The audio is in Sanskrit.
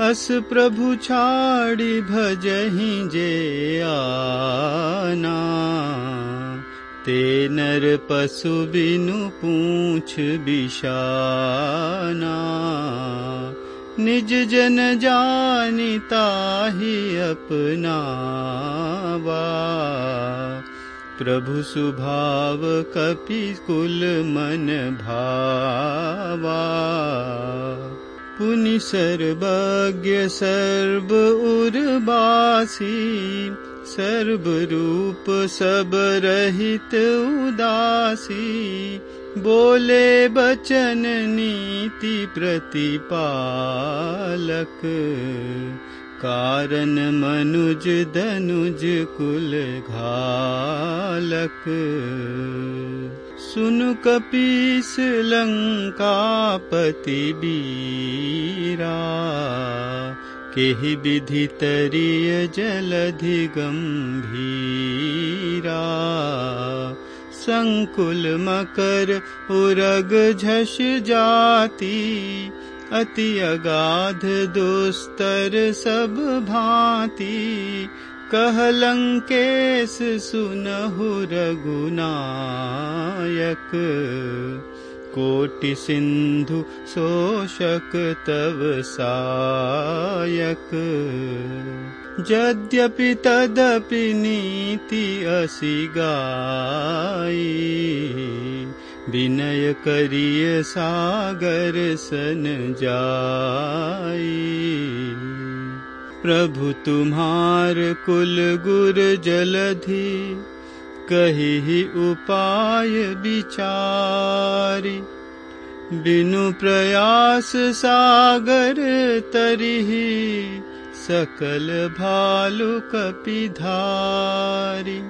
अस प्रभु छाड़ी भजहि जे आना। ते नर पशु बिनु पूछ बिशाना। निज जन जानिता ही अपना प्रभु सुभाव कपि कुल मन भावा पुनि सर्वज्ञ सर्व उर्वासी सर्वरूप सब रहित उदासी। बोले बचन नीति प्रतिपालक कारण मनुज धनुज कुल घालक। सुन कपीस लङ्कापति बीरा। केहि विधि तरिय जलधि गम्भीरा सङ्कुल मकर उरग झष जाति अति अगाध दोस्तर सब भांति कहलङ्केश सुनहु रघुनायक। कोटि सिन्धु शोषक तव सायक। यद्यपि तदपि नीति असि गाई विनय करिय सागर सन जाई। प्रभु तुम्हार कुल गुर जलधि कही उपाय विचारी। बिनु प्रयास सागर तरिही सकल भालु कपिधारी